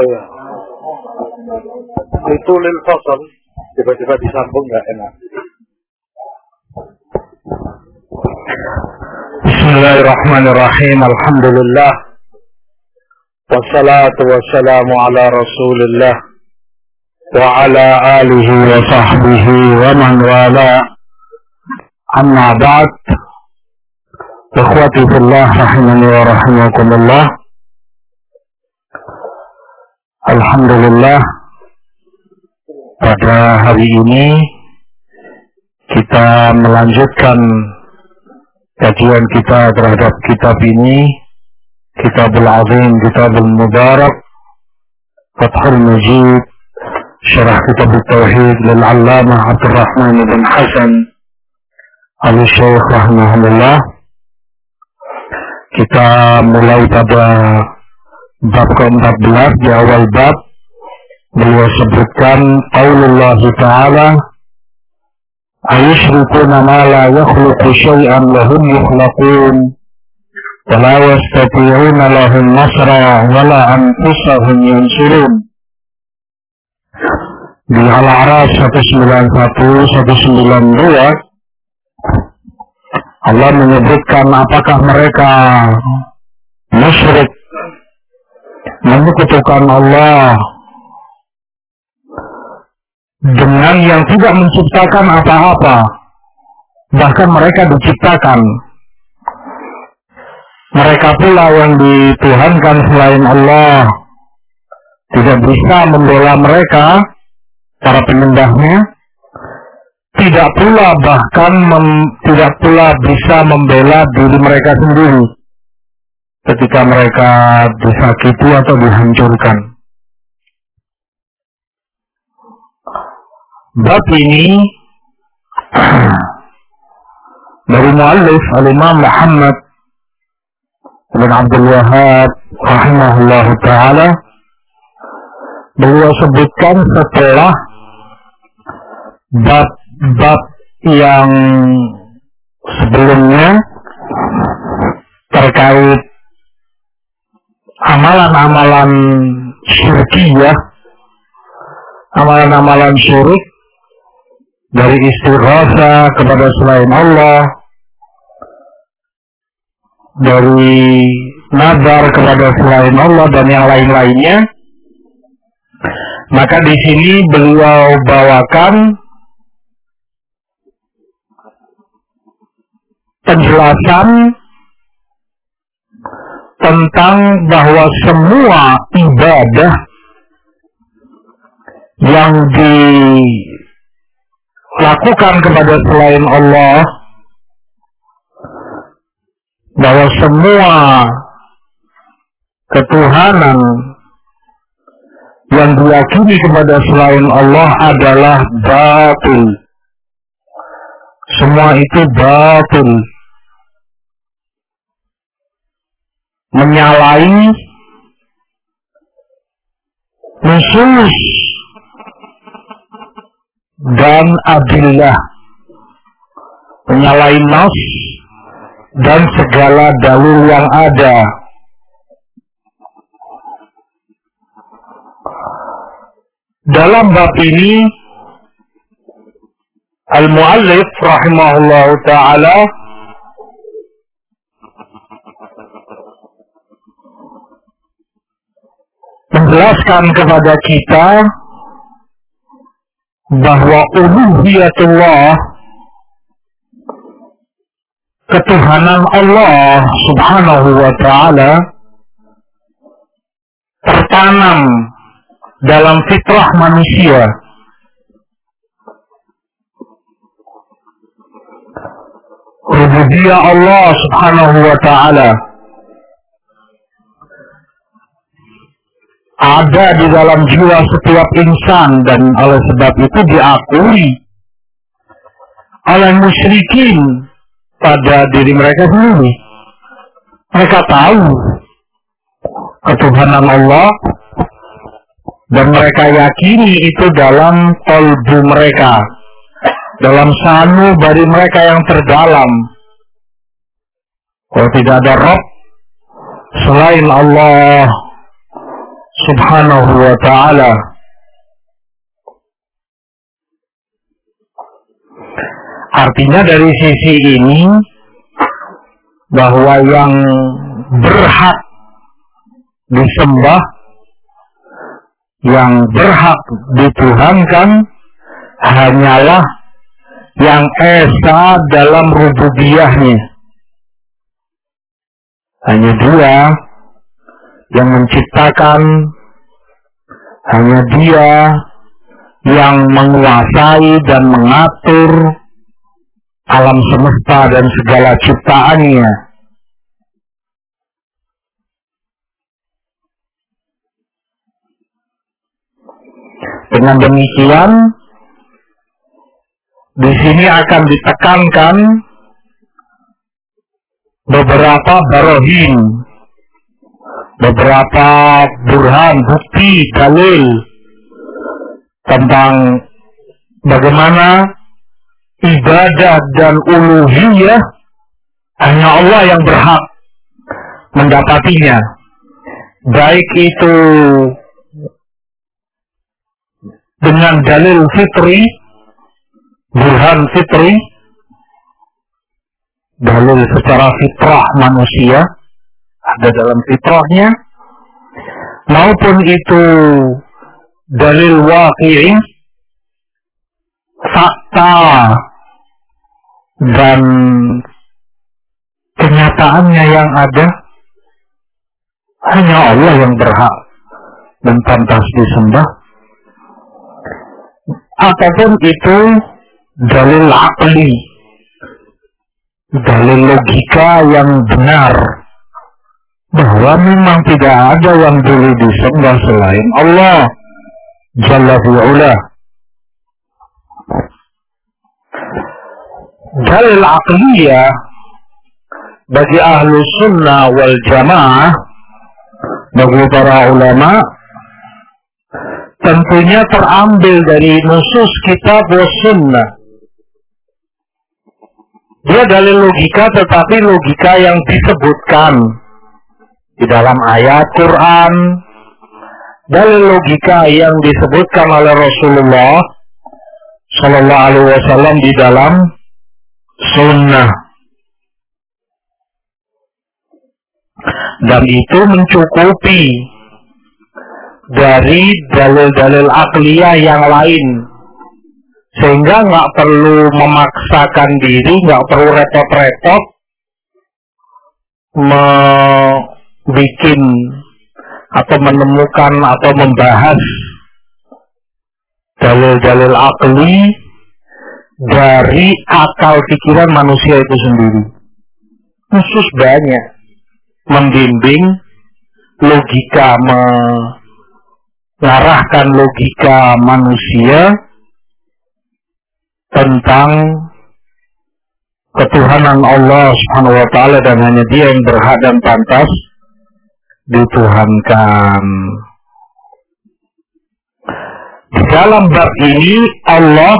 Iya. Itu lil fasal tiba-tiba disambung nggak enak. Bismillahirrahmanirrahim. Alhamdulillah. Wassalatu wassalamu ala Rasulillah wa ala alihi wa sahbihi wa man wala. Amma ba'd. Ikhwati fillah rahimani wa rahimakumullah. Alhamdulillah pada hari ini kita melanjutkan kajian kita terhadap kitab ini Kitabul Azim, Kitabul Mubarak Fathul Majid Syarah Kitab Tauhid Lil-Allamah Abdul Rahman bin Hasan Al-Syeikh Rahimahullah Kita mulai pada bab ke-14 di awal bab beliau sebutkan Allah Ta'ala ayushrikuna ma la yakhluqu syai'an lahum yukhlaqun wa la yastati'una lahum nasra wa la anfusahum yansurun. Di Al-A'raf 191 192 Allah menyebutkan apakah mereka musyrik menyekutukan Allah dengan yang tidak menciptakan apa-apa. Bahkan mereka diciptakan. Mereka pula yang dituhankan selain Allah. Tidak bisa membela mereka para penyembahnya tidak pula bahkan mem, tidak pula bisa membela diri mereka sendiri. Ketika mereka disakiti atau dihancurkan. Bab ini dari muallif al-Imam Muhammad bin Abdul Wahab rahimahullah taala. Beliau sebutkan setelah bab-bab yang sebelumnya terkait amalan-amalan syirkiyah, amalan-amalan syirik dari istighatha kepada selain Allah, dari nazar kepada selain Allah dan yang lain-lainnya. Maka di sini beliau bawakan penjelasan tentang bahwa semua ibadah yang dilakukan kepada selain Allah bahwa semua ketuhanan yang diyakini kepada selain Allah adalah batil. Semua itu batil. menyalahi nusus dan adillah menyalahi nas dan segala dalil yang ada. Dalam bab ini al-muallif rahimahullah taala menjelaskan kepada kita bahwa uluhiyatullah ketuhanan Allah Subhanahu wa taala tertanam dalam fitrah manusia. Rububiyah Allah Subhanahu wa taala ada di dalam jiwa setiap insan dan oleh sebab itu diakui oleh musyrikin pada diri mereka sendiri. Mereka tahu ketuhanan Allah dan mereka yakini itu dalam kolbu mereka, dalam sanu bari mereka yang terdalam. Kalau tidak ada Rob selain Allah subhanahu wa ta'ala. Artinya dari sisi ini bahwa yang berhak disembah, yang berhak dituhankan hanyalah yang esa dalam rububiyahnya. Hanya dua yang menciptakan, hanya dia yang menguasai dan mengatur alam semesta dan segala ciptaannya. Dengan demikian, di sini akan ditekankan beberapa barohin, beberapa burhan, bukti, dalil tentang bagaimana ibadah dan uluhiyah hanya Allah yang berhak mendapatinya. Baik itu dengan dalil fitri, burhan fitri, dalil secara fitrah manusia, ada dalam fitrahnya, maupun itu dalil waqi'i, fakta dan kenyataannya yang ada hanya Allah yang berhak dan pantas disembah. Apa pun itu dalil akli dalil logika yang benar bahwa memang tidak ada yang boleh disembah selain Allah Jalla fi'ula dalil akliyah bagi ahlu sunnah wal jamaah bagi para ulama tentunya terambil dari nusus kitab wa sunnah. Dia dalil logika tetapi logika yang disebutkan di dalam ayat Quran dalil logika yang disebutkan oleh Rasulullah Shallallahu Alaihi Wasallam di dalam sunnah. Dan itu mencukupi dari dalil-dalil akliyah yang lain. Sehingga nggak perlu memaksakan diri, nggak perlu repot-repot membuat atau menemukan atau membahas dalil-dalil akli dari akal pikiran manusia itu sendiri. Khusus banyak membimbing logika mengarahkan logika manusia tentang ketuhanan Allah Subhanahu wa taala dan hanya Dia yang berhak dan pantas dituhankan. Di dalam bab ini Allah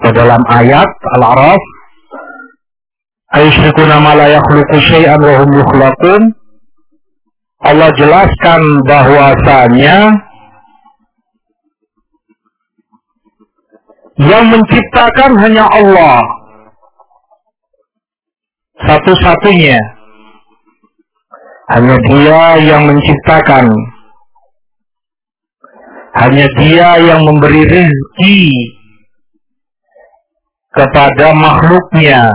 atau dalam ayat Al-A'raf Ayushrikuna ma la yakhluqu syai'an wa hum yukhlaqun. Allah jelaskan bahwasanya yang menciptakan hanya Allah. Satu-satunya hanya dia yang menciptakan hanya dia yang memberi rezeki kepada makhluknya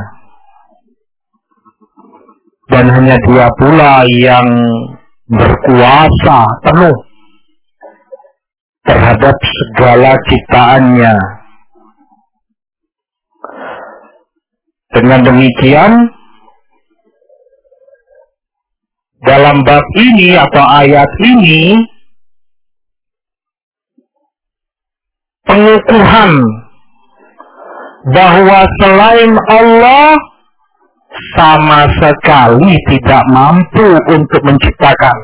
dan hanya dia pula yang berkuasa penuh terhadap segala ciptaannya. Dengan demikian, dalam bab ini atau ayat ini pengukuhan bahwa selain Allah sama sekali tidak mampu untuk menciptakan.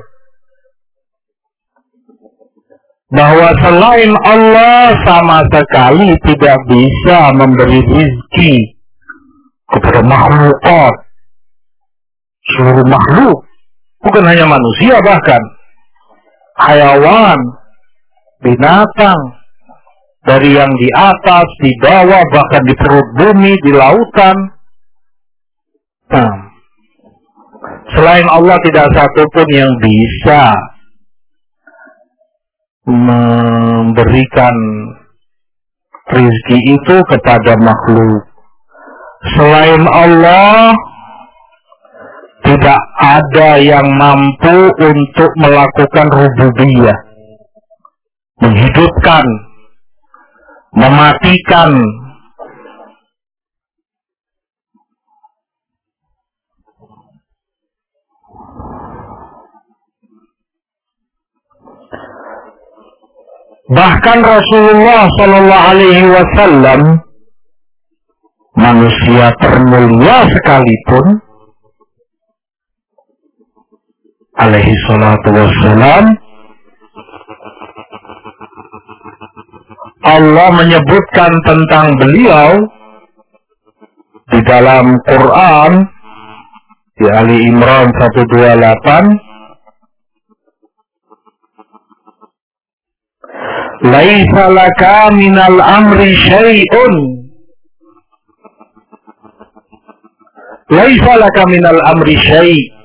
Bahwa selain Allah sama sekali tidak bisa memberi rezeki kepada makhluk seluruh makhluk, bukan hanya manusia bahkan, hayawan, binatang, dari yang di atas, di bawah, bahkan di perut bumi, di lautan. Nah, selain Allah tidak satupun yang bisa memberikan rizki itu kepada makhluk. Selain Allah, tidak ada yang mampu untuk melakukan rububiyah. Menghidupkan, mematikan, Bahkan Rasulullah Shallallahu Alaihi Wasallam manusia termulia sekalipun alaihi salatu wassalam Allah menyebutkan tentang beliau di dalam Quran di Ali Imran 128 Laisa laka minal amri syai'un. Laisa laka minal amri syai'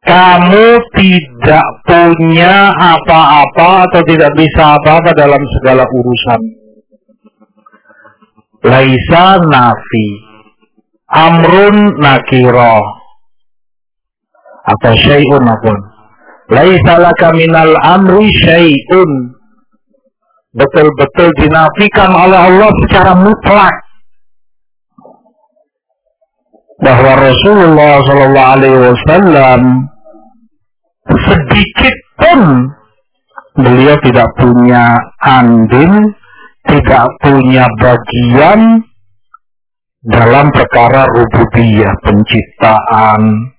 kamu tidak punya apa-apa atau tidak bisa apa-apa dalam segala urusan. Laisa nafi. Amrun nakiro. Atau syai'un apun. Laisa laka minal amri syai'un. Betul-betul dinafikan oleh Allah secara mutlak bahwa Rasulullah Shallallahu Alaihi Wasallam sedikit pun beliau tidak punya andil, tidak punya bagian dalam perkara rububiyah penciptaan.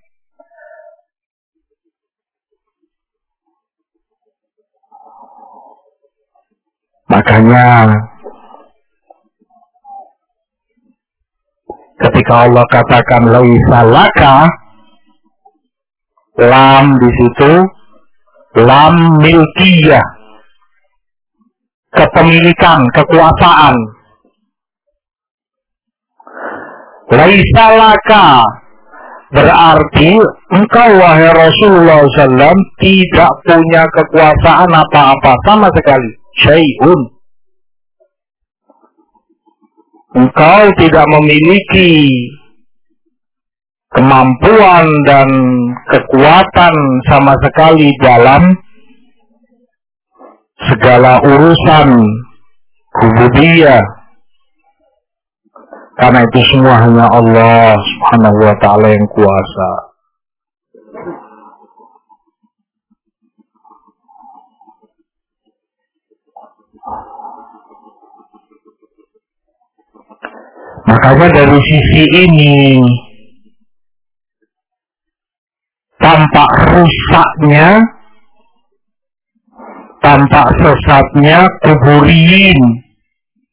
Makanya ketika Allah katakan laisa laka lam di situ lam milkiyah kepemilikan, kekuasaan. Laisalaka berarti engkau wahai Rasulullah SAW tidak punya kekuasaan apa-apa sama sekali. Syai'un. Engkau tidak memiliki kemampuan dan kekuatan sama sekali dalam segala urusan rububiyah karena itu semua hanya Allah subhanahu wa ta'ala yang kuasa makanya dari sisi ini tampak rusaknya, tampak sesatnya kuburin,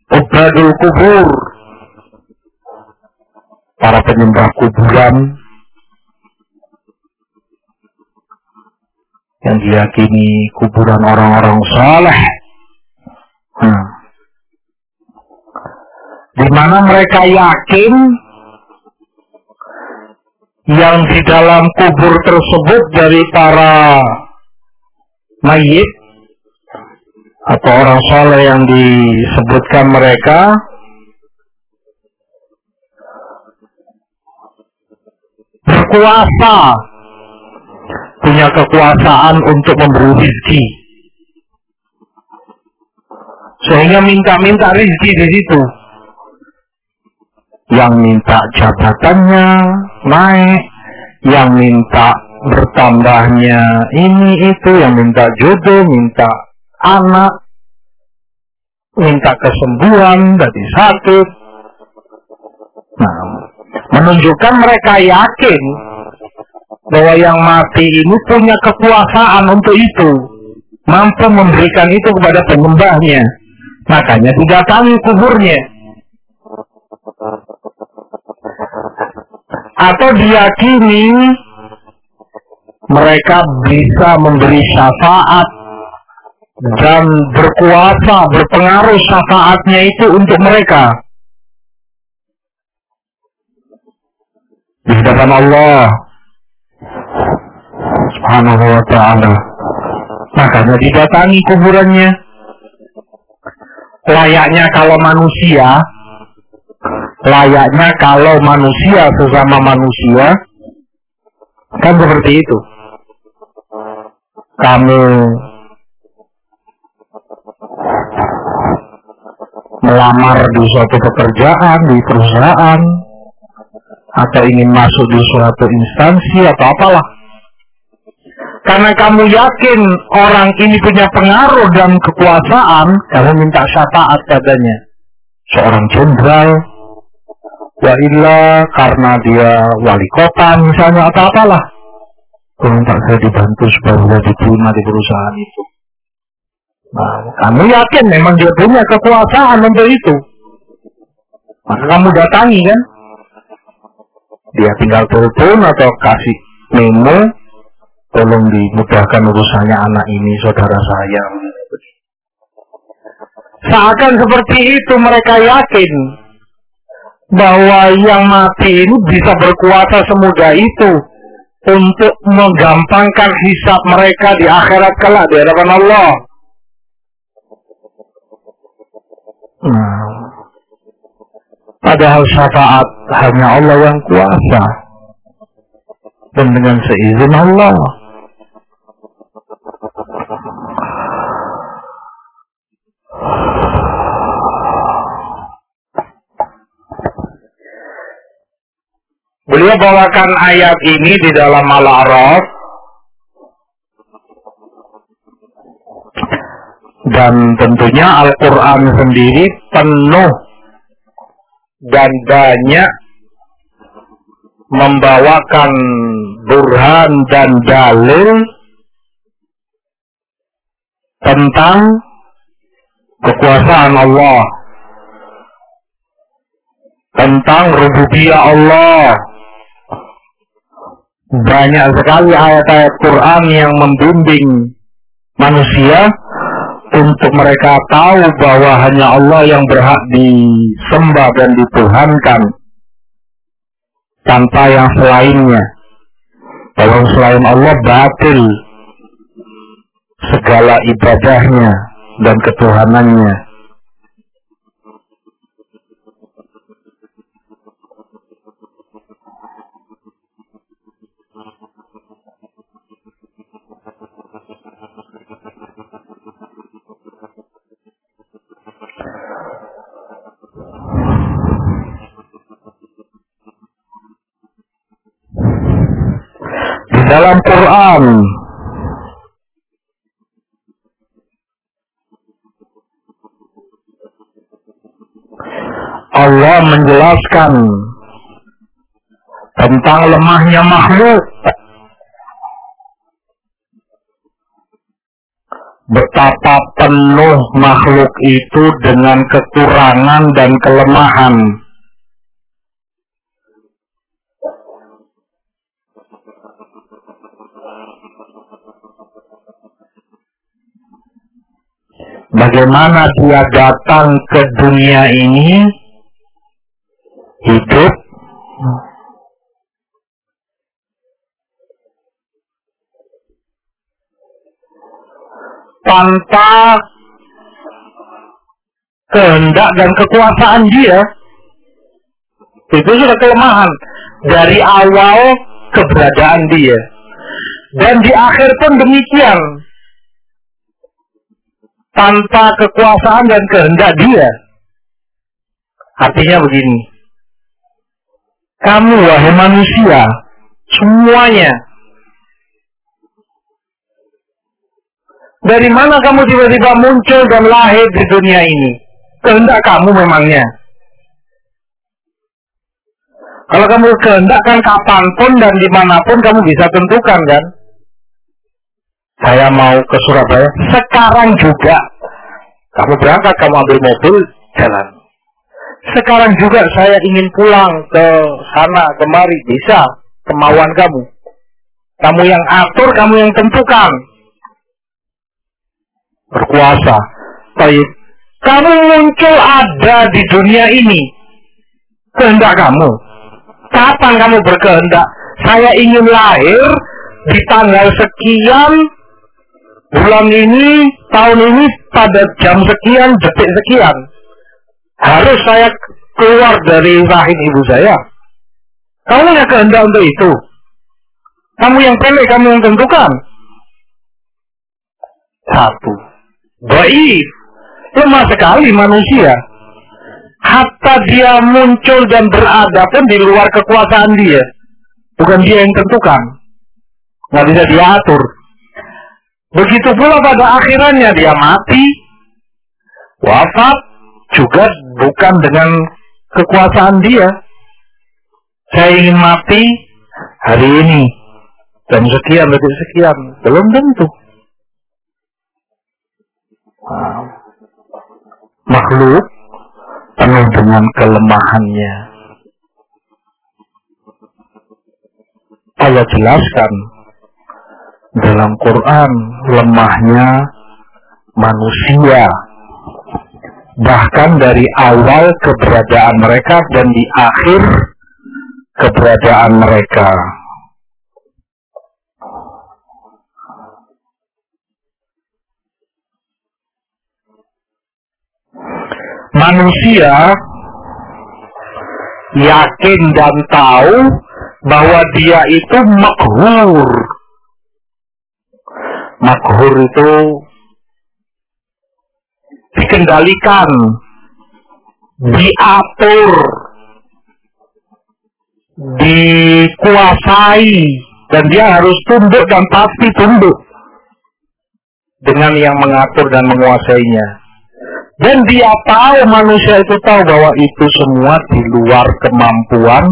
ubadul kubur, para penyembah kuburan yang diyakini kuburan orang-orang saleh. Hmm. Di mana mereka yakin yang di dalam kubur tersebut dari para mayit atau orang soleh yang disebutkan mereka berkuasa punya kekuasaan untuk memberi rezeki sehingga minta-minta rezeki di situ yang minta jabatannya naik, yang minta bertambahnya ini itu yang minta jodoh, minta anak, minta kesembuhan dari sakit. Nah, menunjukkan mereka yakin bahwa yang mati ini punya kekuasaan untuk itu, mampu memberikan itu kepada penyembahnya. Makanya didatangi kuburnya. Atau diyakini mereka bisa memberi syafaat dan berkuasa, berpengaruh syafaatnya itu untuk mereka. Di hadapan Allah Subhanahu wa ta'ala. Makanya didatangi kuburannya. Layaknya kalau manusia, layaknya kalau manusia sesama manusia, kan seperti itu kamu melamar di suatu pekerjaan, di perusahaan, atau ingin masuk di suatu instansi atau apalah. Karena kamu yakin orang ini punya pengaruh dan kekuasaan, kamu minta syafaat padanya. Seorang jenderal, ya karena dia wali kota misalnya atau apalah tolong Pak saya dibantu supaya bisa diterima di perusahaan itu. Nah, kamu yakin memang dia punya kekuasaan untuk itu. Maka kamu datangi kan? Dia tinggal telepon atau kasih memo, tolong dimudahkan urusannya anak ini, saudara saya. Seakan seperti itu mereka yakin bahwa yang mati ini bisa berkuasa semudah itu untuk menggampangkan hisap mereka di akhirat kelak di hadapan Allah. Nah, padahal syafaat hanya Allah yang kuasa dan dengan seizin Allah. Beliau bawakan ayat ini di dalam Al-A'raf. Dan tentunya Al-Quran sendiri penuh dan banyak membawakan burhan dan dalil tentang kekuasaan Allah tentang rububiyah Allah banyak sekali ayat-ayat Quran yang membimbing manusia untuk mereka tahu bahwa hanya Allah yang berhak disembah dan dituhankan tanpa yang selainnya. Kalau selain Allah batil segala ibadahnya dan ketuhanannya. Dalam Quran. Allah menjelaskan tentang lemahnya makhluk. Betapa penuh makhluk itu dengan kekurangan dan kelemahan. Bagaimana dia datang ke dunia ini hidup tanpa kehendak dan kekuasaan dia. Itu sudah kelemahan dari awal keberadaan dia. Dan di akhir pun demikian tanpa kekuasaan dan kehendak dia. Artinya begini, kamu wahai manusia, semuanya. Dari mana kamu tiba-tiba muncul dan lahir di dunia ini? Kehendak kamu memangnya. Kalau kamu kehendakkan kapan pun dan di mana pun kamu bisa tentukan kan? Saya mau ke Surabaya sekarang juga. Kamu berangkat, kamu ambil mobil, jalan. Sekarang juga saya ingin pulang ke sana, kemari, bisa. Kemauan kamu. Kamu yang atur, kamu yang tentukan berkuasa. Baik. Kamu muncul ada di dunia ini. Kehendak kamu. Kapan kamu berkehendak? Saya ingin lahir di tanggal sekian bulan ini, tahun ini pada jam sekian, detik sekian. Harus saya keluar dari rahim ibu saya. Kamu punya kehendak untuk itu. Kamu yang pendek, kamu yang tentukan. Satu. Baik, lemah sekali manusia. Hatta dia muncul dan berada pun di luar kekuasaan dia. Bukan dia yang tentukan. Nggak bisa diatur. Begitu pula pada akhirannya dia mati, wafat, juga bukan dengan kekuasaan dia. Saya ingin mati hari ini, dan sekian, lebih sekian. Belum tentu makhluk penuh dengan kelemahannya. Allah jelaskan dalam Quran lemahnya manusia bahkan dari awal keberadaan mereka dan di akhir keberadaan mereka. manusia yakin dan tahu bahwa dia itu makhur. Makhur itu dikendalikan, diatur, dikuasai, dan dia harus tunduk dan pasti tunduk dengan yang mengatur dan menguasainya. Dan dia tahu, manusia itu tahu bahwa itu semua di luar kemampuan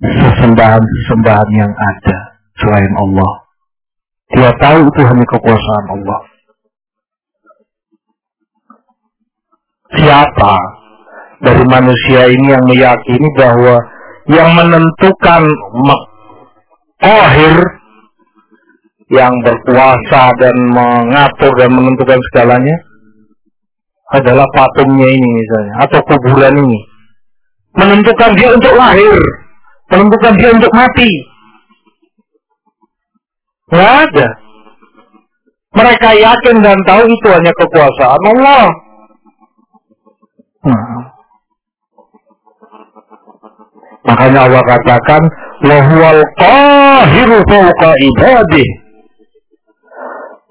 sesembahan-sesembahan yang ada selain Allah. Dia tahu itu hanya kekuasaan Allah. Siapa dari manusia ini yang meyakini bahwa yang menentukan akhir yang berkuasa dan mengatur dan menentukan segalanya adalah patungnya ini misalnya atau kuburan ini menentukan dia untuk lahir menentukan dia untuk mati nggak ada mereka yakin dan tahu itu hanya kekuasaan Allah hmm. makanya Allah katakan wahwal qahiru fawqa ibadih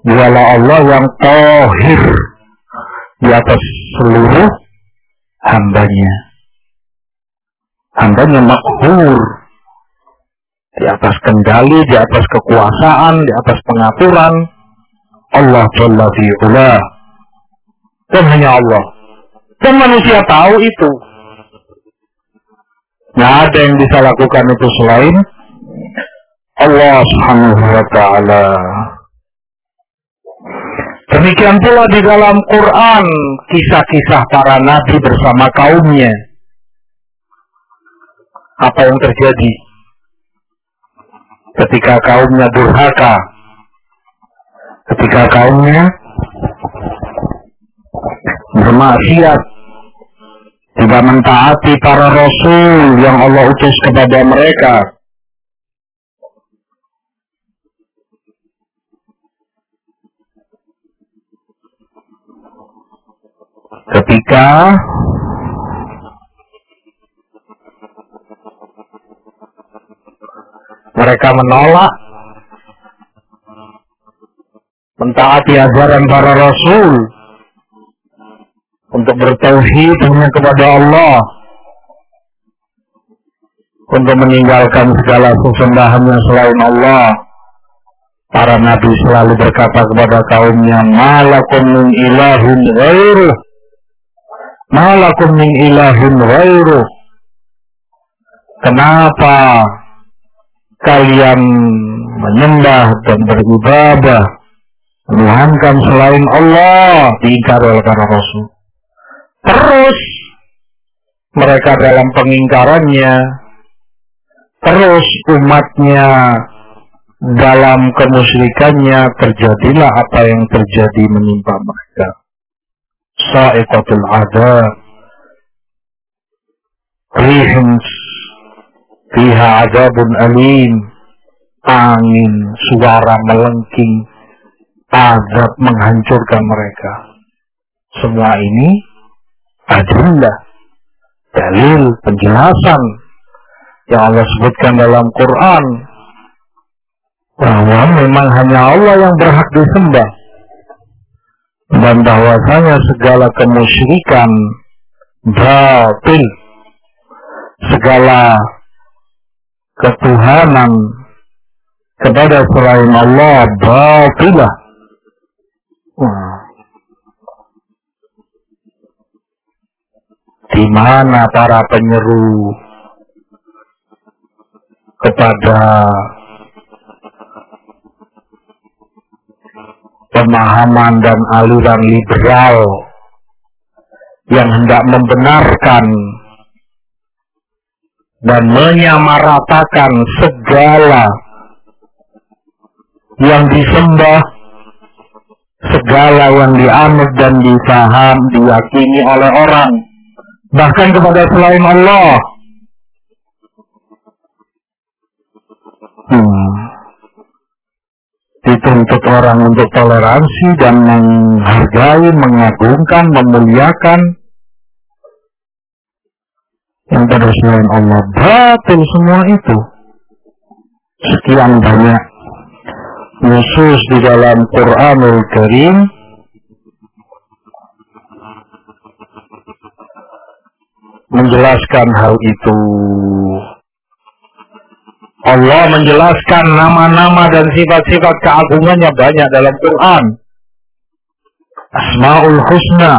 dialah Allah yang qahir di atas seluruh hambanya. Hambanya makhur. Di atas kendali, di atas kekuasaan, di atas pengaturan. Allah Jalla fi'ula. Dan hanya Allah. Dan manusia tahu itu. Nggak ada yang bisa lakukan itu selain Allah subhanahu wa ta'ala. Demikian pula di dalam Quran kisah-kisah para nabi bersama kaumnya. Apa yang terjadi ketika kaumnya durhaka, ketika kaumnya bermaksiat, tidak mentaati para rasul yang Allah utus kepada mereka. ketika mereka menolak mentaati ajaran para rasul untuk bertauhid hanya kepada Allah untuk meninggalkan segala sesembahan yang selain Allah Para nabi selalu berkata kepada kaumnya, Malakum min ilahun ghairu. Malakum min ilahun ghairu. Kenapa kalian menyembah dan beribadah menuhankan selain Allah diingkar oleh para rasul. Terus mereka dalam pengingkarannya, terus umatnya dalam kemusyrikannya terjadilah apa yang terjadi menimpa mereka. Sa'iqatul adab. Rihim fiha adabun alim. Angin, suara melengking, azab menghancurkan mereka. Semua ini adalah dalil penjelasan yang Allah sebutkan dalam Quran bahwa memang hanya Allah yang berhak disembah dan bahwasanya segala kemusyrikan batil segala ketuhanan kepada selain Allah batilah di mana para penyeru kepada pemahaman dan aliran liberal yang hendak membenarkan dan menyamaratakan segala yang disembah, segala yang dianut dan dipaham, diyakini oleh orang, bahkan kepada selain Allah. Hmm dituntut orang untuk toleransi dan menghargai, mengagungkan, memuliakan yang pada selain Allah batil semua itu. Sekian banyak khusus di dalam Quranul Karim. Menjelaskan hal itu. Allah menjelaskan nama-nama dan sifat-sifat keagungannya banyak dalam Quran. Asmaul Husna,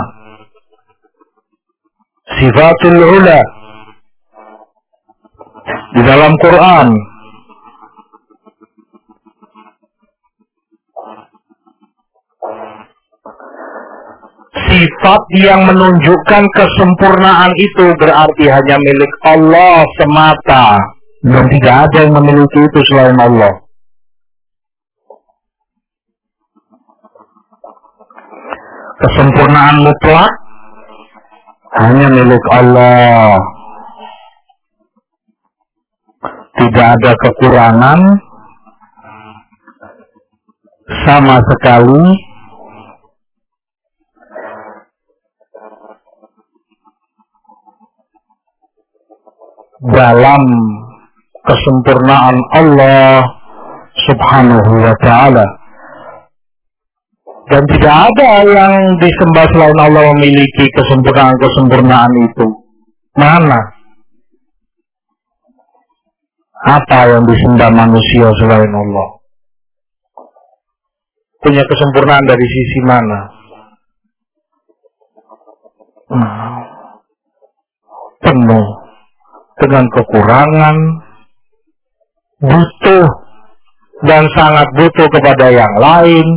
Sifatul Ula, di dalam Quran. Sifat yang menunjukkan kesempurnaan itu berarti hanya milik Allah semata dan tidak ada yang memiliki itu selain Allah. Kesempurnaan mutlak hanya milik Allah. Tidak ada kekurangan sama sekali dalam kesempurnaan Allah subhanahu wa ta'ala. Dan tidak ada yang disembah selain Allah memiliki kesempurnaan-kesempurnaan itu. Mana? Apa yang disembah manusia selain Allah? Punya kesempurnaan dari sisi mana? Nah, penuh dengan kekurangan, butuh dan sangat butuh kepada yang lain.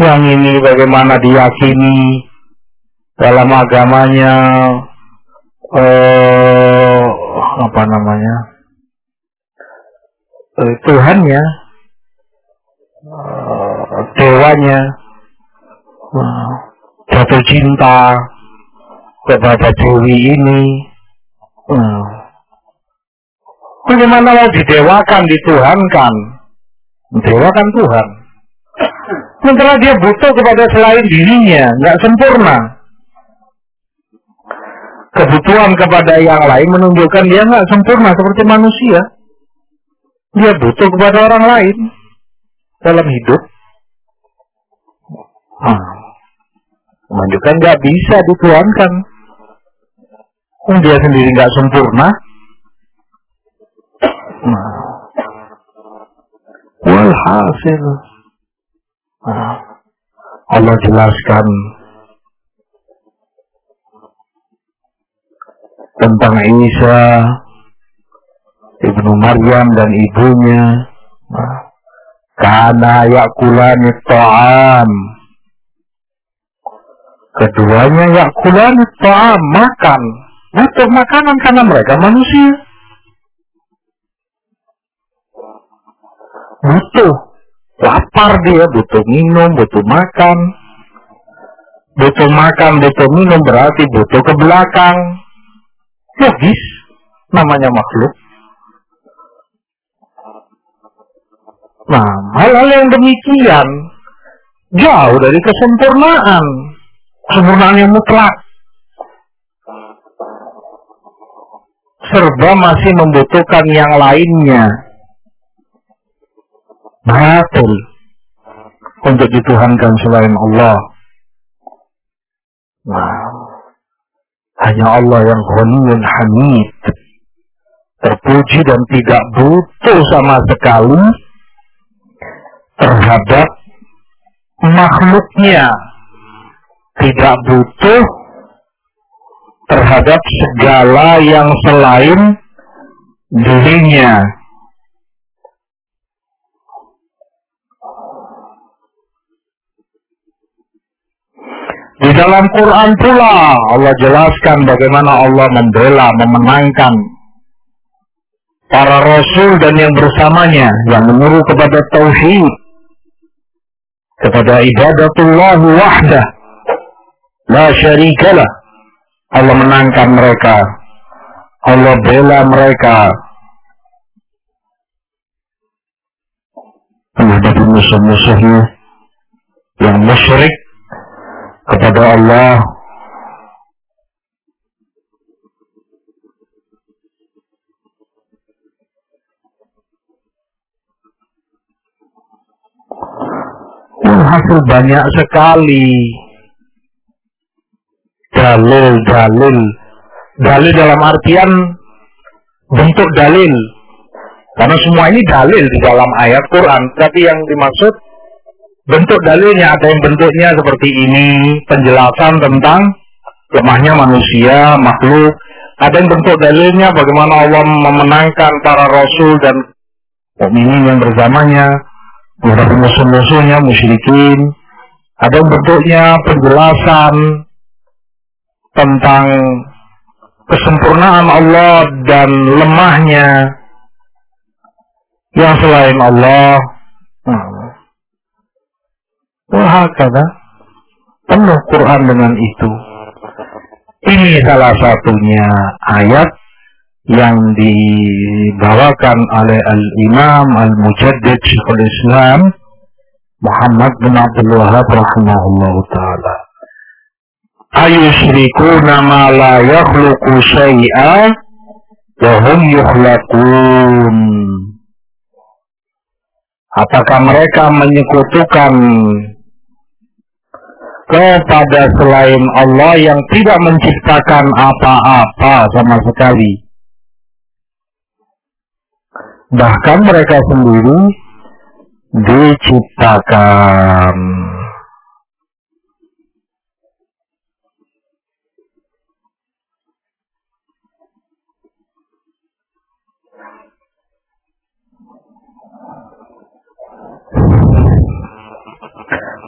Yang ini bagaimana diyakini dalam agamanya eh, apa namanya eh, Tuhannya eh, dewanya eh, jatuh cinta kepada Dewi ini. Hmm Bagaimana mau didewakan, dituhankan? Mendewakan Tuhan. Sementara dia butuh kepada selain dirinya, nggak sempurna. Kebutuhan kepada yang lain menunjukkan dia nggak sempurna seperti manusia. Dia butuh kepada orang lain dalam hidup. Hmm. Menunjukkan nggak bisa dituhankan. Dia sendiri nggak sempurna, Walhasil. Nah, Allah jelaskan tentang Isa Ibnu Maryam dan ibunya. Karena yakulani ta'am. Keduanya yakulani ta'am makan. Butuh makanan karena mereka manusia. Butuh. Lapar dia butuh minum butuh makan. Butuh makan butuh minum berarti butuh ke belakang logis. Namanya makhluk. Nah hal-hal yang demikian jauh dari kesempurnaan. Kesempurnaan yang mutlak. Serba masih membutuhkan yang lainnya. Batil. Untuk dituhankan selain Allah. Nah, hanya Allah yang ghaniyun hamid. Terpuji dan tidak butuh sama sekali terhadap makhluknya. Tidak butuh terhadap segala yang selain dirinya. Di dalam Quran pula Allah jelaskan bagaimana Allah membela, memenangkan para rasul dan yang bersamanya yang menyuruh kepada tauhid, kepada ibadatullah wahdah, la syarikalah. Allah menangkan mereka. Allah bela mereka. Menghadapi musuh-musuhnya yang musyrik kepada Allah hasil banyak sekali. Dalil-dalil dalil dalam artian bentuk dalil. Karena semua ini dalil di dalam ayat Quran. Tapi yang dimaksud bentuk dalilnya ada yang bentuknya seperti ini penjelasan tentang lemahnya manusia makhluk. Ada yang bentuk dalilnya bagaimana Allah memenangkan para rasul dan mukminin yang bersamanya menghadapi musuh-musuhnya musyrikin. Ada yang bentuknya penjelasan tentang kesempurnaan Allah dan lemahnya yang selain Allah Wahakala penuh Quran dengan itu. Ini salah satunya ayat yang dibawakan oleh Al-Imam Al-Mujaddid Syekhul Islam Muhammad bin Abdul Wahab rahimahullah ta'ala. Ayushrikuna ma la yakhluqu syai'a wa hum yukhlaqun. Apakah mereka menyekutukan kepada selain Allah yang tidak menciptakan apa-apa sama sekali. Bahkan mereka sendiri diciptakan.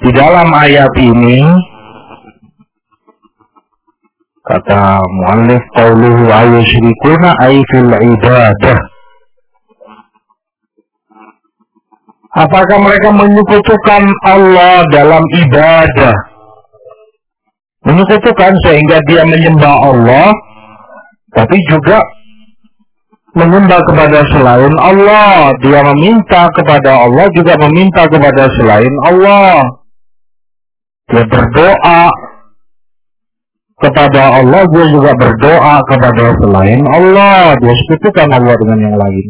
Di dalam ayat ini kata muallif qauluhu ayusyrikuna ay fil ibadah Apakah mereka menyekutukan Allah dalam ibadah? Menyekutukan sehingga dia menyembah Allah, tapi juga menyembah kepada selain Allah. Dia meminta kepada Allah, juga meminta kepada selain Allah. Dia berdoa kepada Allah, dia juga berdoa kepada selain Allah. Dia sekutukan Allah dengan yang lain.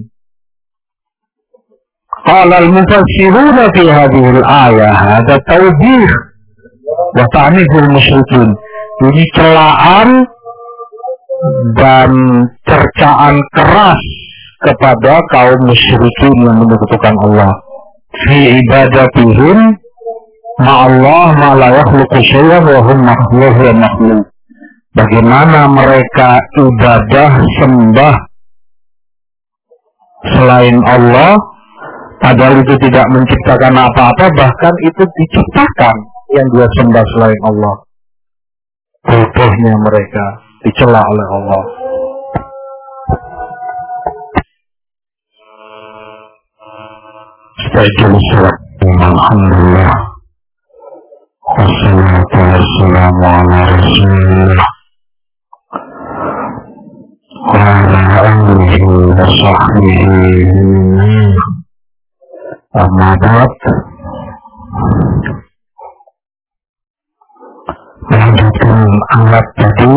Qala al-mufassiruna fi hadhihi al-ayah hada tawbih wa ta'niful musyrikin. Ini celaan dan cercaan keras kepada kaum musyrikin yang menyekutukan Allah. fi ibadatihim ma'allah ma la yakhluqu syai'an wa hum. Bagaimana mereka ibadah sembah selain Allah padahal itu tidak menciptakan apa-apa bahkan itu diciptakan yang dia sembah selain Allah. Bodohnya mereka dicela oleh Allah. Sebagai surat Alhamdulillah والصلاة والسلام على رسول الله. وعلى آله وصحبه أما بعد. lanjutkan alat tadi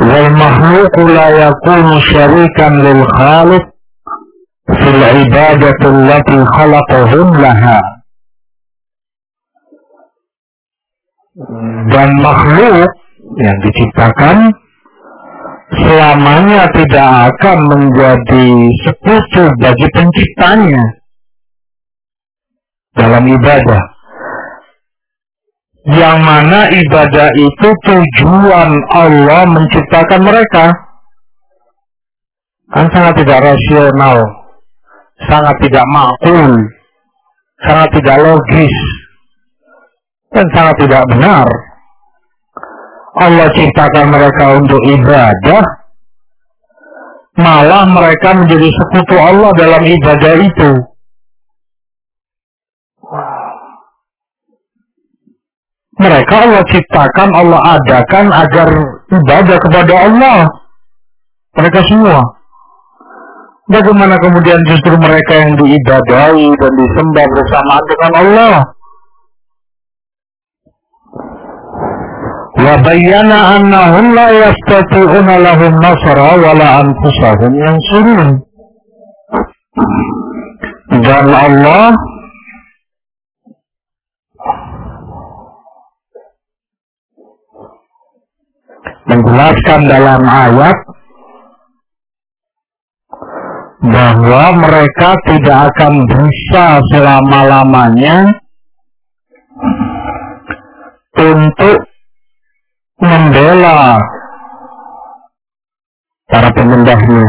والمخلوق لا يكون شريكا للخالق في العبادة التي خلقهم لها dan makhluk yang diciptakan selamanya tidak akan menjadi sekutu bagi penciptanya dalam ibadah yang mana ibadah itu tujuan Allah menciptakan mereka. Kan sangat tidak rasional sangat tidak makul sangat tidak logis dan sangat tidak benar. Allah ciptakan mereka untuk ibadah malah mereka menjadi sekutu Allah dalam ibadah itu mereka Allah ciptakan, Allah adakan agar ibadah kepada Allah. Mereka semua. Bagaimana kemudian justru mereka yang diibadahi dan disembah bersama dengan Allah? Wa bayyana annahum la yastati'una lahum nasra wa la anfusahum yansurun. Dan Allah menjelaskan dalam ayat bahwa mereka tidak akan bisa selama-lamanya untuk membela para penyembahnya.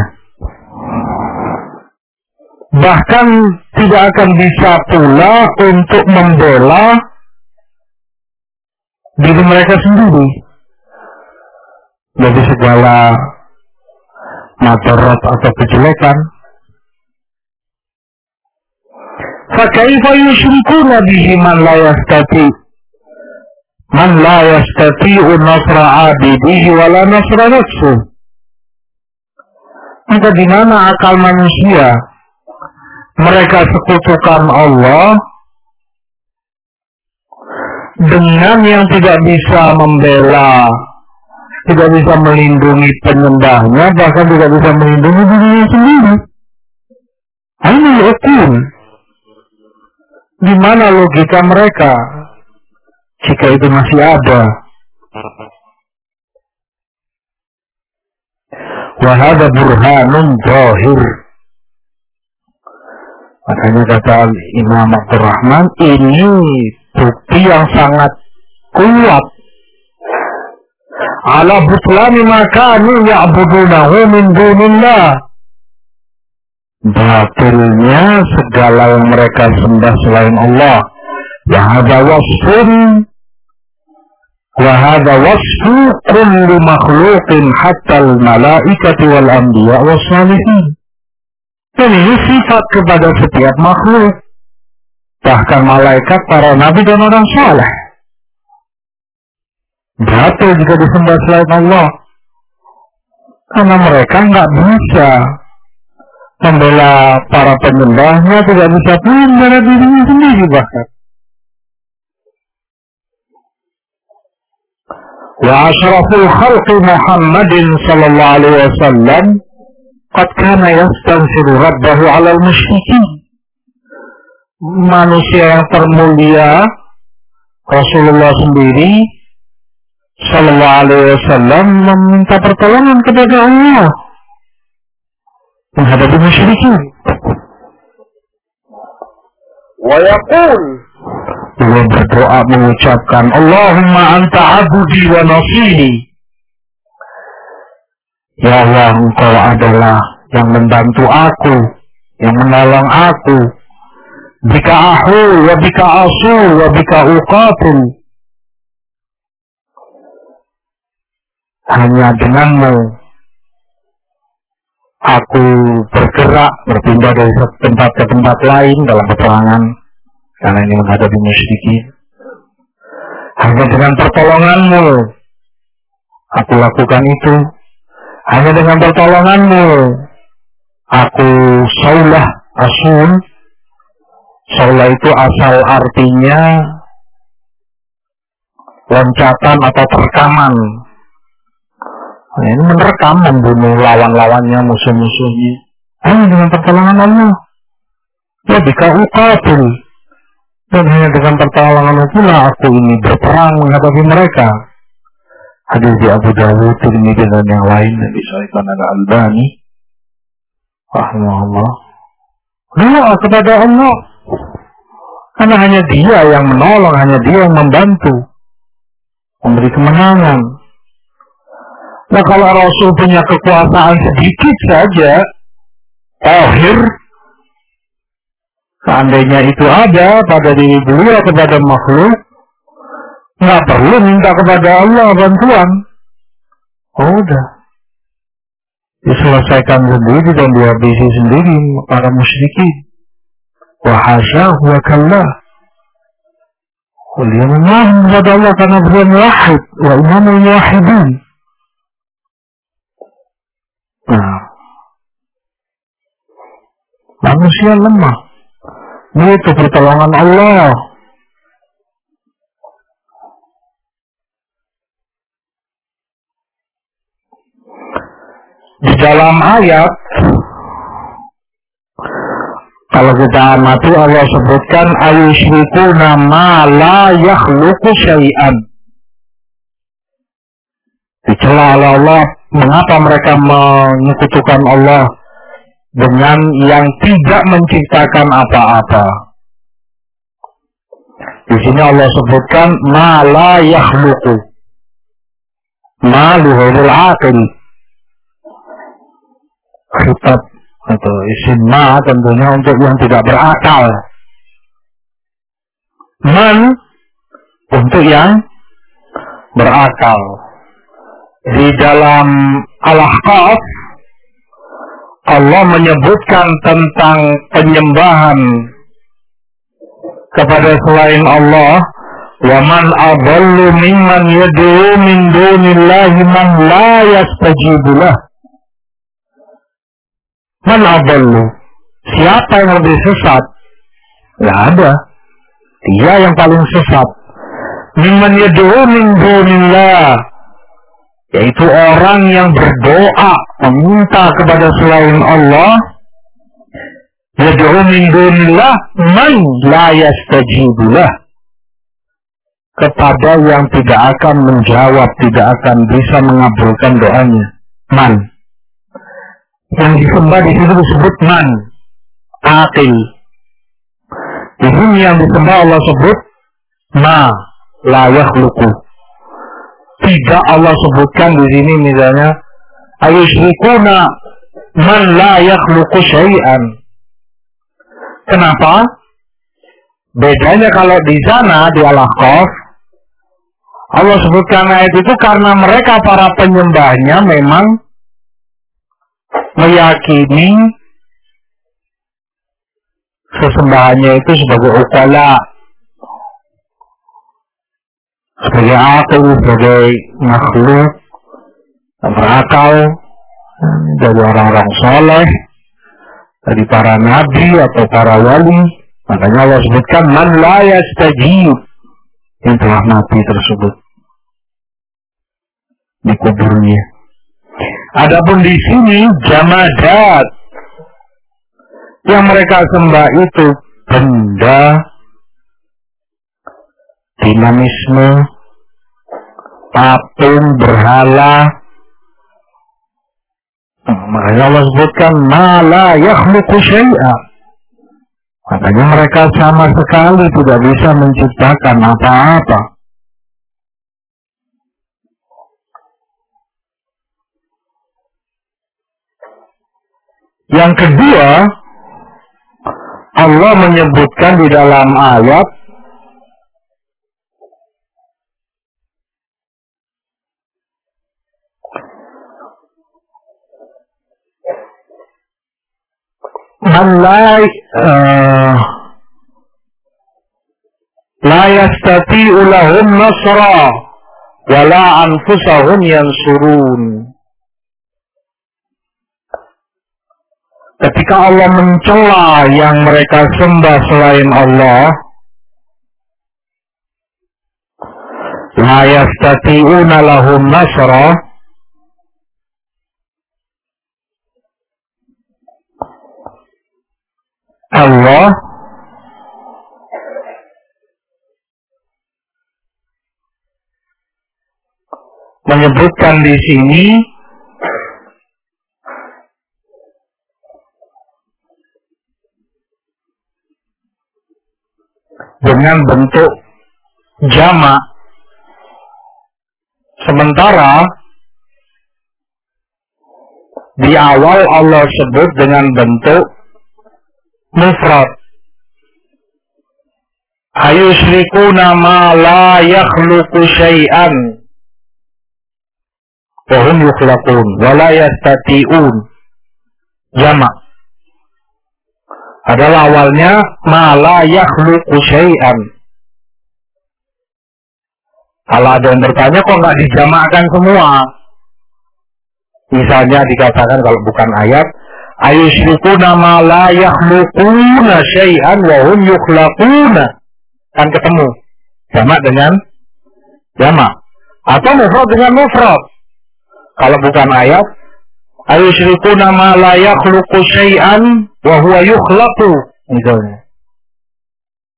Bahkan tidak akan bisa pula untuk membela diri mereka sendiri dari segala madarat atau kejelekan. Fakaifa yusyrikuna bihi man la yastati man la yastati'u nasra abidihi wa la nasra nafsu. Maka di mana akal manusia mereka sekutukan Allah dengan yang tidak bisa membela tidak bisa melindungi penyembahnya, bahkan tidak bisa melindungi dirinya sendiri. Ini yakun. Di mana logika mereka jika itu masih ada? Wahada burhanun zahir. Makanya kata Imam Abdurrahman, ini bukti yang sangat kuat ala butlani ma kanu ya'budunahu min dunillah. Batilnya segala yang mereka sembah selain Allah. Wa hadha wasfun wa hadha wasfu kulli makhluqin hatta al malaikati wal anbiya was salihin dan ini sifat kepada setiap makhluk. Bahkan malaikat para nabi dan orang saleh Batil jika disembah selain Allah. Karena mereka nggak bisa membela para penyembahnya, tidak bisa membela dirinya sendiri bahkan. Ashraful khalqi Muhammadin sallallahu alaihi wasallam qad kana yastansiru rabbahu 'ala al-musyrikin. Manusia yang termulia Rasulullah sendiri Sallallahu Alaihi Wasallam meminta pertolongan kepada Allah. Menghadapi musyrikin. Wayakul Beliau berdoa mengucapkan Allahumma anta abudi wa nasiri Ya Allah engkau adalah yang membantu aku yang menolong aku. Bika ahu wa bika asu wa bika uqatul hanya denganmu aku bergerak berpindah dari satu tempat ke tempat lain dalam peperangan karena ini menghadapi musyrikin. Hanya dengan pertolonganmu aku lakukan itu. Hanya dengan pertolonganmu aku saulah asul saulah itu asal artinya loncatan atau terkaman Nah, ini merekam membunuh lawan-lawannya, musuh-musuhnya. Hanya dengan pertolongan Allah. Ya, jika uqatil. Dan hanya dengan pertolongan Allah aku ini berperang menghadapi mereka. Hadis di Abu Dawud, Tirmidzi dan yang lain disahkan ada Albani. Rahimahullah. Doa kepada Allah. Karena hanya dia yang menolong, hanya dia yang membantu. Memberi kemenangan. Nah kalau Rasul punya kekuasaan sedikit saja, akhir, seandainya itu ada pada diri beliau kepada makhluk, nggak perlu minta kepada Allah bantuan. Oh, udah. Diselesaikan sendiri dan dihabisi sendiri para musyrikin. Wahasya wa kallah. Beliau memohon kepada Allah karena beliau wahid wa imamul wahidin. Nah, manusia lemah. Itu pertolongan Allah. Di dalam ayat kalau kita amati Allah sebutkan ayusyrikuna ma la yakhluqu syai'an. Dicela oleh Allah mengapa mereka menyekutukan Allah dengan yang tidak menciptakan apa-apa. Di sini Allah sebutkan ma la yakhluqu. Ma luhurul aqil. Atau isim ma tentunya untuk yang tidak berakal. Man untuk yang berakal di dalam Al-Ahqaf Allah menyebutkan tentang penyembahan kepada selain Allah wa man adallu mimman yad'u min dunillahi man la yastajibu lah. Man adallu? Siapa yang lebih sesat? Tidak ada. Dia yang paling sesat. Mimman yad'u min dunillah yaitu orang yang berdoa meminta kepada selain Allah man kepada yang tidak akan menjawab, tidak akan bisa mengabulkan doanya. Man. Yang disembah di situ disebut man. Akil. Di sini yang disembah Allah sebut ma la yakhluqu tidak Allah sebutkan di sini misalnya ayusyrikuna man la yakhluqu syai'an. Kenapa? Bedanya kalau di sana di Al-Ahqaf Allah sebutkan ayat itu karena mereka para penyembahnya memang meyakini sesembahannya itu sebagai ukala sebagai akal, sebagai makhluk berakal dari orang-orang soleh, dari para nabi atau para wali. Makanya Allah sebutkan man la yastajib yang telah mati tersebut di kuburnya. Adapun di sini jamadat yang mereka sembah itu benda dinamisme, patung, berhala. Nah, makanya Allah sebutkan mala yakhluqu syai'a. Makanya mereka sama sekali tidak bisa menciptakan apa-apa. Yang kedua, Allah menyebutkan di dalam ayat la uh, la yastati'u lahum nasra anfusahum yansurun. Ketika Allah mencela yang mereka sembah selain Allah la yastati'una lahum nasra Allah menyebutkan di sini dengan bentuk jama sementara di awal Allah sebut dengan bentuk mufrad. Ayusrikuna ma la yakhluqu syai'an wa hum yukhlaqun yastati'un. Jamak adalah awalnya ma la yakhluqu syai'an kalau ada yang bertanya kok nggak dijamakkan semua? Misalnya dikatakan kalau bukan ayat ayusyrikuna ma la yakhluquna syai'an wa hum yukhlaquna. Kan ketemu. Jamak dengan jamak. Atau mufrad dengan mufrad. Kalau bukan ayat ayusyrikuna ma la yakhluqu syai'an wa huwa yukhlaqu misalnya.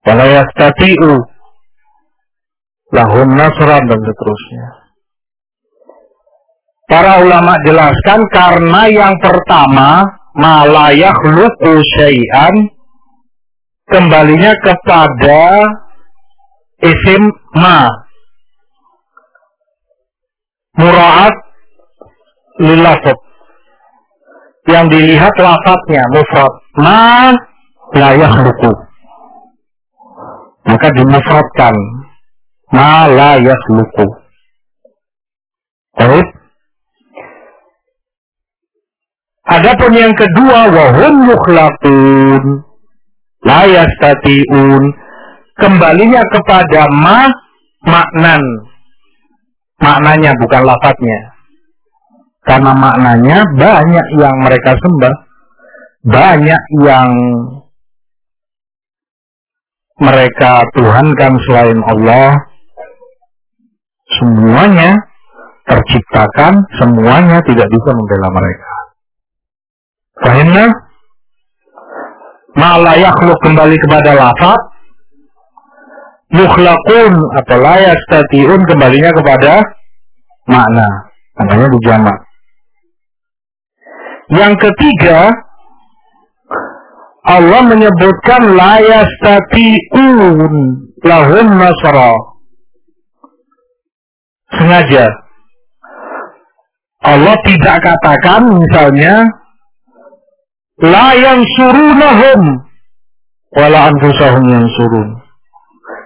Wala yastati'u. Lahum nasran dan seterusnya. Para ulama jelaskan karena yang pertama malayah luku syai'an. Kembalinya kepada isim ma. Muraat lilafat yang dilihat lafadznya mufrad. Ma layak luku maka dimufradkan. Ma luku Baik. Adapun yang kedua wahum yukhlaqun. La yastati'un. Kembalinya kepada ma maknan. Maknanya bukan lafadznya. Karena maknanya banyak yang mereka sembah. Banyak yang mereka tuhankan selain Allah. Semuanya terciptakan semuanya tidak bisa membela mereka Fahimna? Ma'la yakhluk kembali kepada lafaz. Mukhlaqun atau layak statiun kembalinya kepada makna. Maknanya dijamak. Yang ketiga, Allah menyebutkan layak statiun lahum nasra. Sengaja. Allah tidak katakan misalnya la yang surunahum wala anfusahum surun.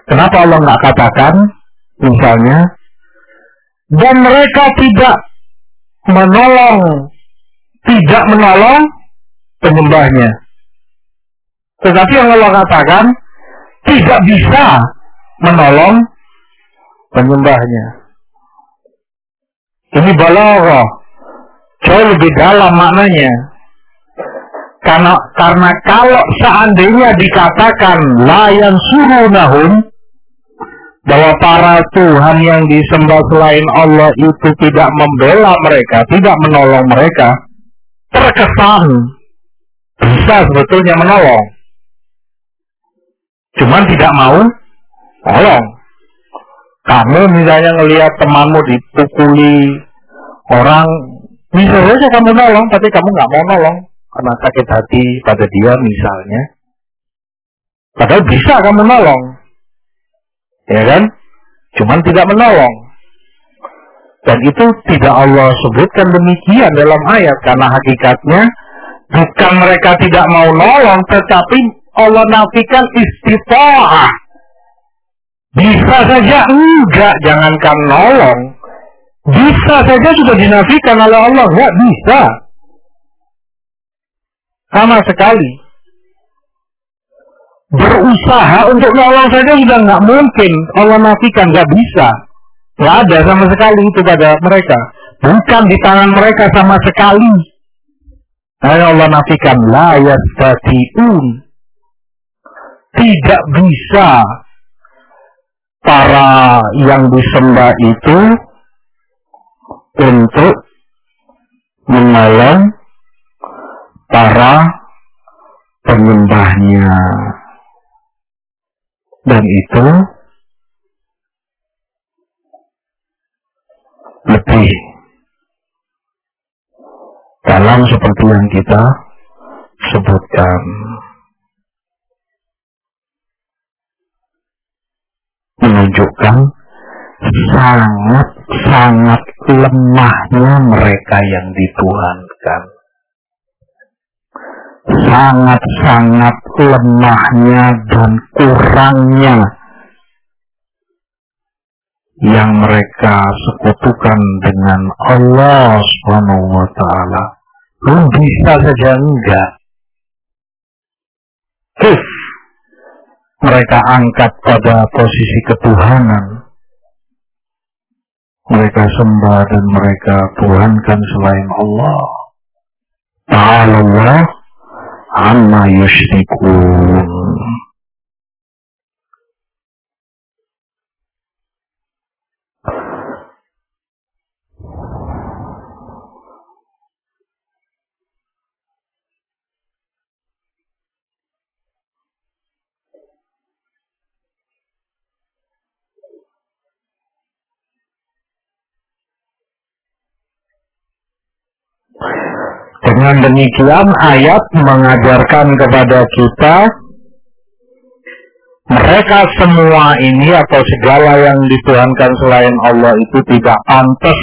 Kenapa Allah nggak katakan misalnya dan mereka tidak menolong tidak menolong penyembahnya. Tetapi yang Allah katakan tidak bisa menolong penyembahnya. Ini balaghah. Jauh lebih dalam maknanya. Karena karena kalau seandainya dikatakan layan surunahum bahwa para Tuhan yang disembah selain Allah itu tidak membela mereka, tidak menolong mereka, terkesan bisa sebetulnya menolong. Cuman tidak mau tolong. Kamu misalnya ngelihat temanmu dipukuli orang, bisa saja kamu nolong, tapi kamu nggak mau nolong karena sakit hati pada dia misalnya. Padahal bisa kamu nolong, ya kan? Cuman tidak menolong. Dan itu tidak Allah sebutkan demikian dalam ayat karena hakikatnya bukan mereka tidak mau nolong tetapi Allah nafikan istita'ah bisa saja enggak, jangankan nolong. Bisa saja sudah dinafikan oleh Allah, enggak bisa. Sama sekali. Berusaha untuk nolong saja sudah nggak mungkin. Allah nafikan, nggak bisa. Nggak ada sama sekali itu pada mereka. Bukan di tangan mereka sama sekali. Nah, Allah nafikan, la yastati'un. Tidak bisa para yang disembah itu untuk menolong para penyembahnya dan itu lebih dalam seperti yang kita sebutkan. menunjukkan sangat-sangat lemahnya mereka yang dituhankan. Sangat-sangat lemahnya dan kurangnya yang mereka sekutukan dengan Allah Subhanahu wa taala. Lu bisa saja enggak. Kif mereka angkat pada posisi ketuhanan. Mereka sembah dan mereka tuhankan selain Allah. Ta'ala Allah amma Dengan demikian ayat mengajarkan kepada kita mereka semua ini atau segala yang dituhankan selain Allah itu tidak pantas,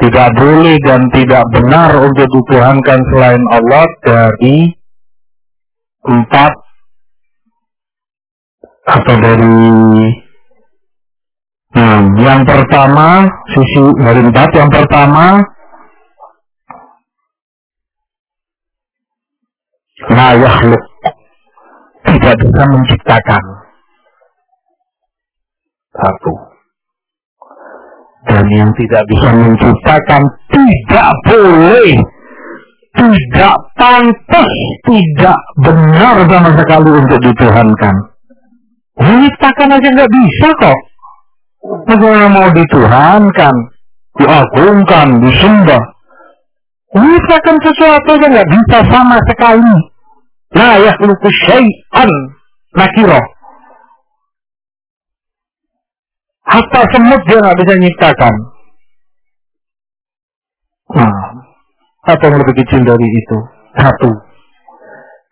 tidak boleh dan tidak benar untuk dituhankan selain Allah dari empat atau dari nah, yang pertama sisi dari empat. Yang pertama la yahluk tidak bisa menciptakan. Satu. Dan yang tidak bisa menciptakan tidak boleh. Tidak pantas tidak benar sama sekali untuk dituhankan. Menciptakan aja nggak bisa kok. Bagaimana mau dituhankan? Diagungkan disembah. Menciptakan sesuatu aja nggak bisa sama sekali La yakhluqu syai'an nakiro. Hatta semut dia nggak bisa nyiptakan. Nah, apa yang lebih kecil dari itu? Satu.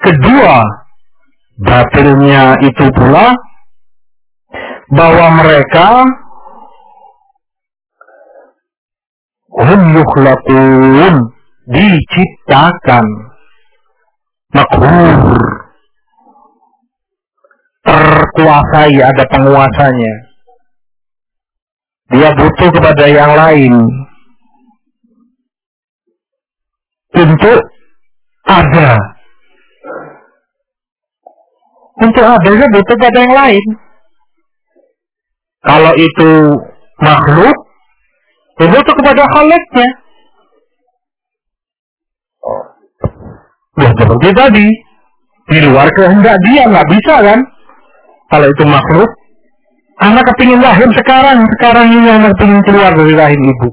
Kedua, batilnya itu pula bahwa mereka hum yukhlaqun diciptakan makhur terkuasai ada penguasanya. Dia butuh kepada yang lain. Untuk ada. Untuk ada dia butuh kepada yang lain. Kalau itu makhluk dia butuh kepada khaliknya Ya seperti tadi, di luar kehendak dia nggak bisa kan? Kalau itu makhluk, anak kepingin lahir sekarang, sekarang ini anak kepingin keluar dari rahim ibu,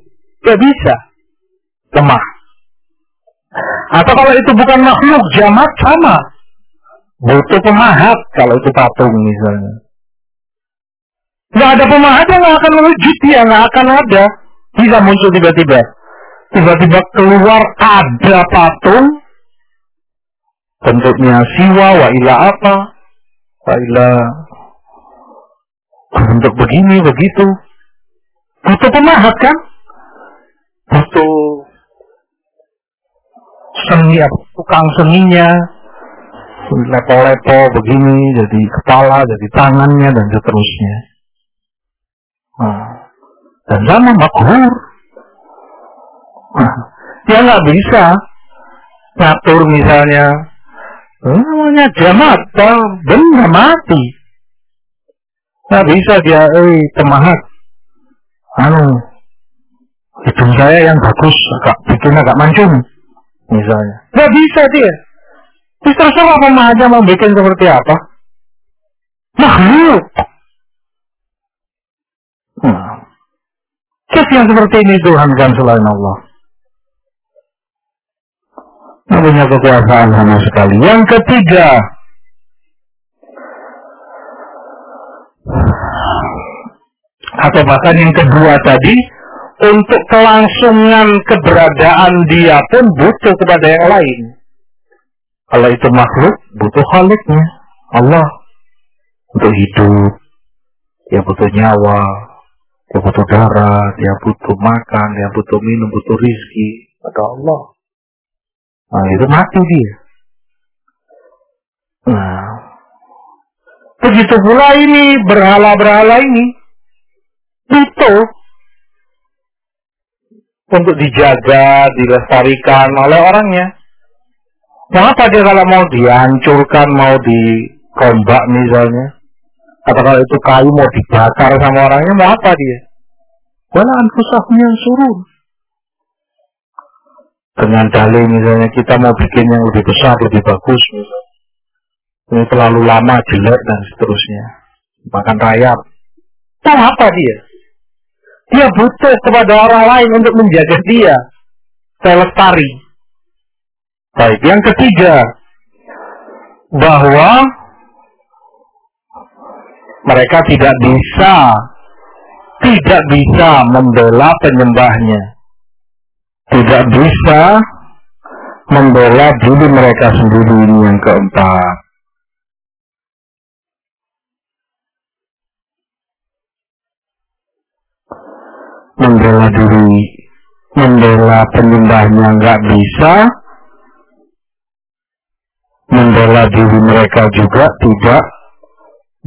nggak bisa, lemah. Atau kalau itu bukan makhluk, jamat sama, butuh pemahat kalau itu patung misalnya. Nggak ada pemahaman nggak akan wujud dia, nggak akan ada. Bisa muncul tiba-tiba. Tiba-tiba keluar ada patung. Bentuknya siwa, wa ila apa. Wa ila bentuk begini, begitu. Butuh pemahat kan? Butuh seni, tukang seninya, lepo-lepo begini, jadi kepala, jadi tangannya, dan seterusnya. Nah, dan sama makhur. Nah, dia nggak bisa ngatur misalnya, namanya dia mata, benar mati. Nggak bisa dia, eh, temahat. Anu, hidung saya yang bagus, agak bikin agak mancung, misalnya. Nggak bisa dia. Terus terserah pemahatnya mau bikin seperti apa. Makhluk. Nah, yang seperti ini Tuhan kan selain Allah. Punya kekuasaan sama sekali. Yang ketiga, atau bahkan yang kedua tadi, untuk kelangsungan keberadaan dia pun butuh kepada yang lain. Kalau itu makhluk, butuh khaliknya. Allah. Untuk hidup, dia butuh nyawa, dia butuh darah, dia butuh makan, dia butuh minum, butuh rizki. Kata Allah. Nah, itu mati dia. Nah, begitu pula ini berhala-berhala ini butuh untuk dijaga, dilestarikan oleh orangnya. Mengapa dia kalau mau dihancurkan, mau dikombak misalnya, atau kalau itu kayu mau dibakar sama orangnya, mau apa dia? Wala anfusahum suruh. Dengan dalih misalnya kita mau bikin yang lebih besar, lebih bagus. Misalnya. Ini terlalu lama, jelek, dan seterusnya. Makan rayap. Tahu apa dia? Dia butuh kepada orang lain untuk menjaga dia. Saya. Baik, yang ketiga bahwa mereka tidak bisa tidak bisa membela penyembahnya. Tidak bisa membela diri mereka sendiri ini yang keempat. Membela diri, membela penyembahnya nggak bisa, membela diri mereka juga tidak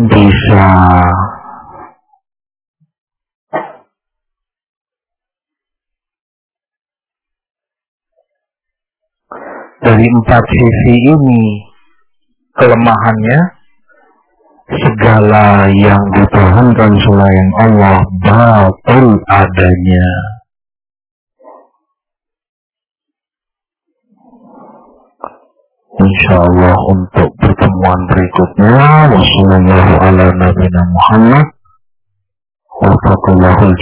bisa. Dari empat sisi ini kelemahannya segala yang dituhankan selain Allah batal adanya. insyaallah untuk pertemuan berikutnya wassalamualaikum ala nabiyina Muhammad wa taqallahul